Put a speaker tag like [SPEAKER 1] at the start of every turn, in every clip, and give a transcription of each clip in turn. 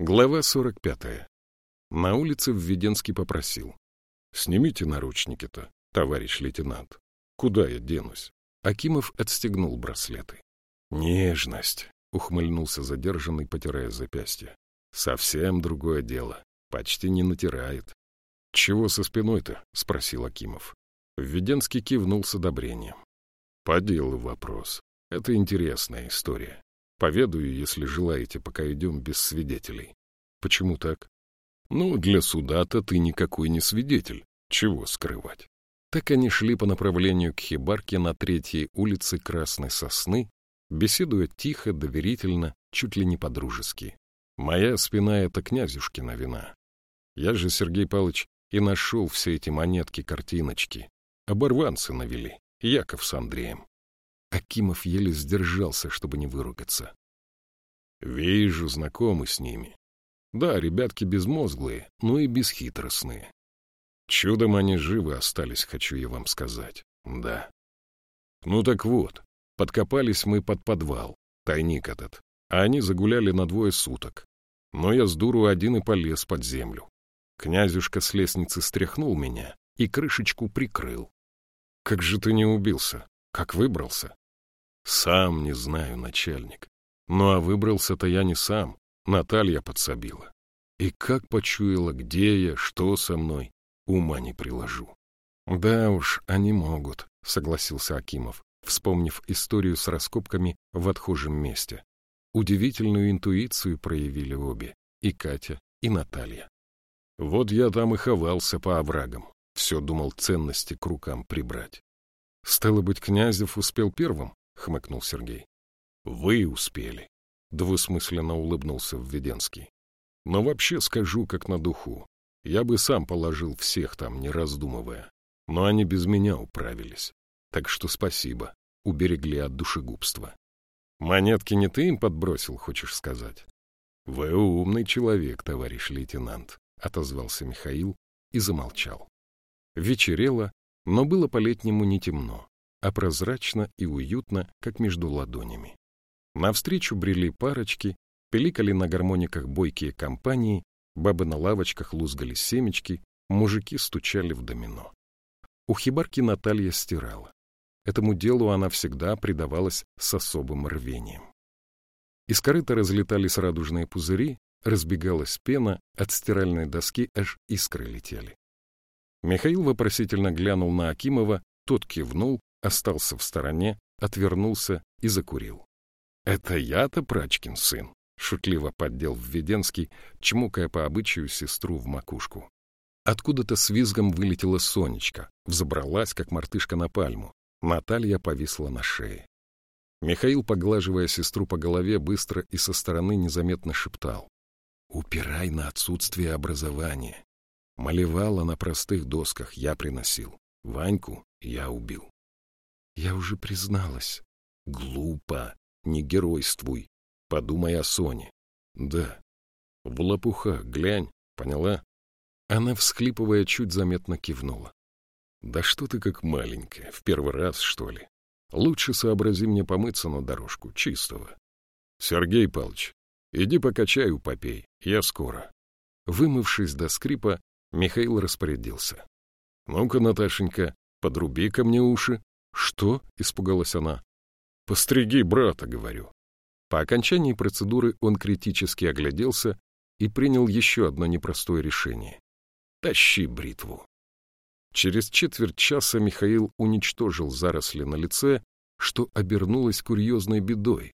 [SPEAKER 1] Глава 45. На улице Введенский попросил. «Снимите наручники-то, товарищ лейтенант. Куда я денусь?» Акимов отстегнул браслеты. «Нежность», — ухмыльнулся задержанный, потирая запястье. «Совсем другое дело. Почти не натирает». «Чего со спиной-то?» — спросил Акимов. Введенский кивнул с одобрением. «По делу вопрос. Это интересная история. Поведаю, если желаете, пока идем без свидетелей. Почему так? Ну, для суда-то ты никакой не свидетель. Чего скрывать? Так они шли по направлению к хибарке на третьей улице Красной Сосны, беседуя тихо, доверительно, чуть ли не по-дружески. Моя спина — это князюшкина вина. Я же, Сергей Павлович, и нашел все эти монетки-картиночки. Оборванцы навели, Яков с Андреем. Акимов еле сдержался, чтобы не выругаться. Вижу, знакомы с ними. Да, ребятки безмозглые, но и бесхитростные. Чудом они живы остались, хочу я вам сказать. Да. Ну так вот, подкопались мы под подвал, тайник этот, а они загуляли на двое суток. Но я с дуру один и полез под землю. Князюшка с лестницы стряхнул меня и крышечку прикрыл. Как же ты не убился? Как выбрался? Сам не знаю, начальник. Ну а выбрался-то я не сам, Наталья подсобила. И как почуяла, где я, что со мной, ума не приложу. Да уж, они могут, согласился Акимов, вспомнив историю с раскопками в отхожем месте. Удивительную интуицию проявили обе, и Катя, и Наталья. Вот я там и ховался по оврагам, все думал ценности к рукам прибрать. Стало быть, Князев успел первым, хмыкнул Сергей. Вы успели, двусмысленно улыбнулся Введенский. Но вообще скажу, как на духу. Я бы сам положил всех там, не раздумывая. Но они без меня управились. Так что спасибо, уберегли от душегубства. Монетки не ты им подбросил, хочешь сказать? Вы умный человек, товарищ лейтенант, отозвался Михаил и замолчал. Вечерело, но было по-летнему не темно а прозрачно и уютно, как между ладонями. Навстречу брели парочки, пиликали на гармониках бойкие компании, бабы на лавочках лузгали семечки, мужики стучали в домино. У хибарки Наталья стирала. Этому делу она всегда предавалась с особым рвением. Из корыта разлетались радужные пузыри, разбегалась пена, от стиральной доски аж искры летели. Михаил вопросительно глянул на Акимова, тот кивнул, остался в стороне, отвернулся и закурил. «Это я-то Прачкин сын», — шутливо поддел Введенский, чмокая по обычаю сестру в макушку. Откуда-то с визгом вылетела Сонечка, взобралась, как мартышка на пальму. Наталья повисла на шее. Михаил, поглаживая сестру по голове, быстро и со стороны незаметно шептал. «Упирай на отсутствие образования. Малевала на простых досках, я приносил. Ваньку я убил. Я уже призналась. Глупо, не геройствуй. Подумай о Соне. Да. В лопухах глянь, поняла? Она, всхлипывая, чуть заметно кивнула. Да что ты как маленькая, в первый раз, что ли? Лучше сообрази мне помыться на дорожку, чистого. Сергей Павлович, иди пока чаю попей, я скоро. Вымывшись до скрипа, Михаил распорядился. Ну-ка, Наташенька, подруби ко мне уши. «Что?» — испугалась она. «Постриги брата», — говорю. По окончании процедуры он критически огляделся и принял еще одно непростое решение. «Тащи бритву». Через четверть часа Михаил уничтожил заросли на лице, что обернулось курьезной бедой.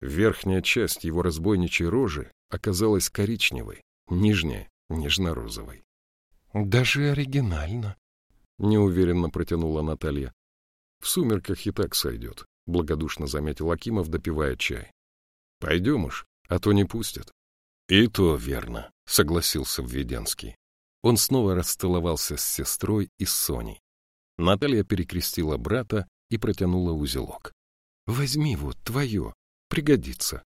[SPEAKER 1] Верхняя часть его разбойничьей рожи оказалась коричневой, нижняя — нежно-розовой. «Даже оригинально», — неуверенно протянула Наталья. В сумерках и так сойдет, — благодушно заметил Акимов, допивая чай. — Пойдем уж, а то не пустят. — И то верно, — согласился Введенский. Он снова расцеловался с сестрой и с Соней. Наталья перекрестила брата и протянула узелок. — Возьми вот твое, пригодится.